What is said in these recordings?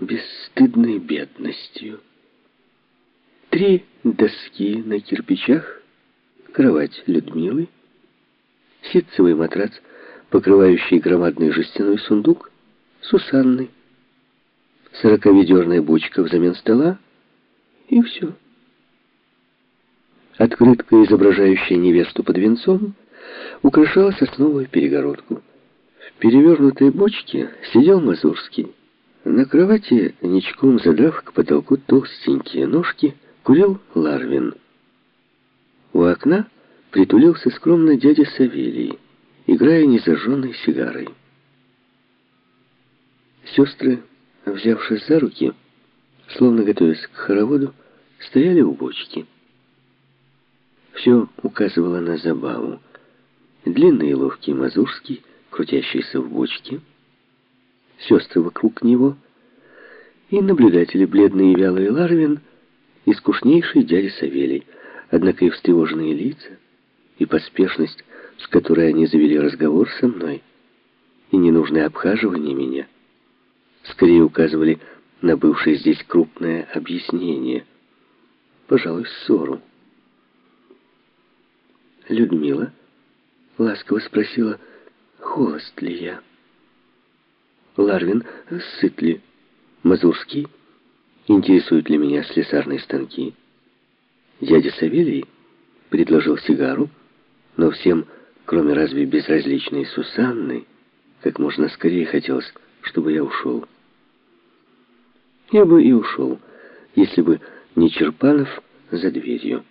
бесстыдной бедностью. Три доски на кирпичах, кровать Людмилы, ситцевый матрац, покрывающий громадный жестяной сундук, Сусанны, сороковедерная бочка взамен стола и все. Открытка, изображающая невесту под венцом, украшала сосновую перегородку. В перевернутой бочке сидел Мазурский. На кровати, ничком задрав к потолку толстенькие ножки, курил Ларвин. У окна притулился скромно дядя Савелий, играя незажженной сигарой. Сестры, взявшись за руки, словно готовясь к хороводу, стояли у бочки. Все указывало на забаву. Длинный и ловкий Мазурский, крутящийся в бочке, сестры вокруг него и наблюдатели, бледный и вялый Ларвин, и скучнейший дядя Савелий, однако и встревоженные лица, и поспешность, с которой они завели разговор со мной, и ненужное обхаживание меня, скорее указывали на бывшее здесь крупное объяснение, пожалуй, ссору. Людмила ласково спросила, холост ли я. Ларвин, сыт ли? Мазурский, интересуют ли меня слесарные станки? Дядя Савелий предложил сигару, но всем, кроме разве безразличной Сусанны, как можно скорее хотелось, чтобы я ушел. Я бы и ушел, если бы не Черпанов за дверью.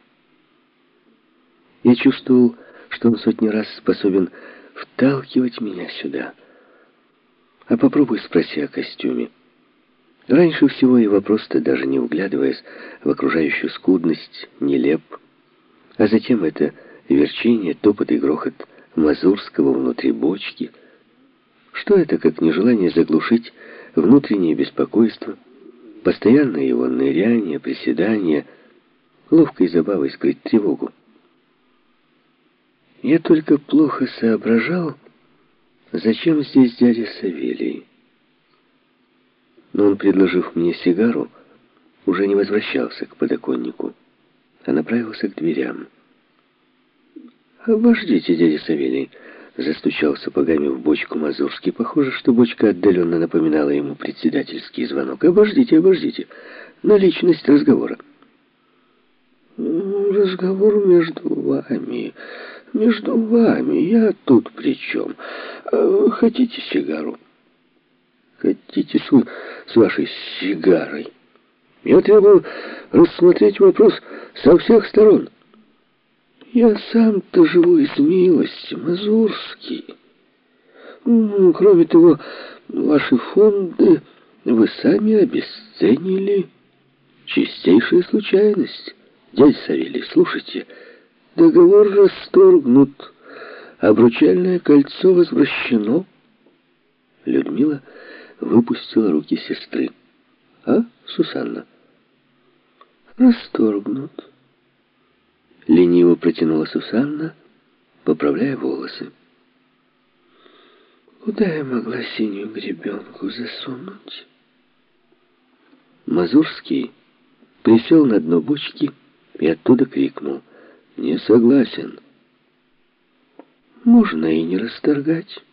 Я чувствовал, что он сотни раз способен вталкивать меня сюда. А попробуй спроси о костюме. Раньше всего его просто, даже не углядываясь в окружающую скудность, нелеп. А затем это верчение, топот и грохот Мазурского внутри бочки. Что это, как нежелание заглушить внутреннее беспокойство, постоянное его ныряние, приседание, ловкой забавой скрыть тревогу. Я только плохо соображал, зачем здесь дядя Савелий. Но он, предложив мне сигару, уже не возвращался к подоконнику, а направился к дверям. «Обождите, дядя Савелий», — застучал сапогами в бочку Мазурский. Похоже, что бочка отдаленно напоминала ему председательский звонок. «Обождите, обождите, на личность разговора». «Разговор между вами», между вами, я тут при чем? Э, хотите сигару? Хотите с, с вашей сигарой? Я требую рассмотреть вопрос со всех сторон. Я сам-то живу из милости, Мазурский. Кроме того, ваши фонды вы сами обесценили. Чистейшая случайность. Дядя Савелий, слушайте, Договор расторгнут. Обручальное кольцо возвращено. Людмила выпустила руки сестры. А, Сусанна? Расторгнут. Лениво протянула Сусанна, поправляя волосы. Куда я могла синюю гребенку засунуть? Мазурский присел на дно бочки и оттуда крикнул — не согласен. Можно и не расторгать,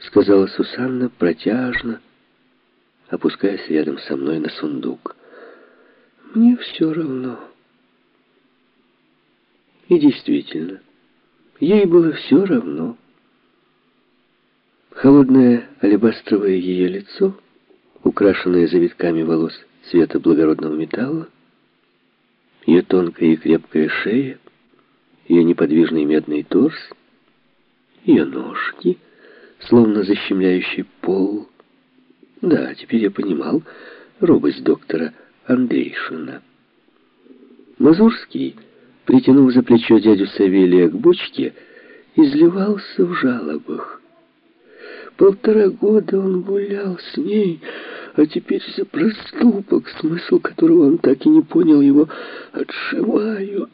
сказала Сусанна протяжно, опускаясь рядом со мной на сундук. Мне все равно. И действительно, ей было все равно. Холодное алебастровое ее лицо, украшенное завитками волос цвета благородного металла, ее тонкая и крепкая шея, ее неподвижный медный торс, ее ножки, словно защемляющий пол. Да, теперь я понимал робость доктора Андрейшина. Мазурский, притянув за плечо дядю Савелия к бочке, изливался в жалобах. Полтора года он гулял с ней, а теперь за проступок, смысл которого он так и не понял, его отшивают.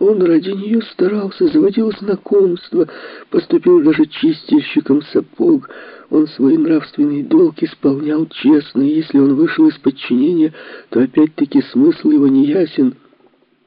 Он ради нее старался, заводил знакомства, поступил даже чистильщиком сапог. Он свой нравственный долг исполнял честно, и если он вышел из подчинения, то опять-таки смысл его не ясен —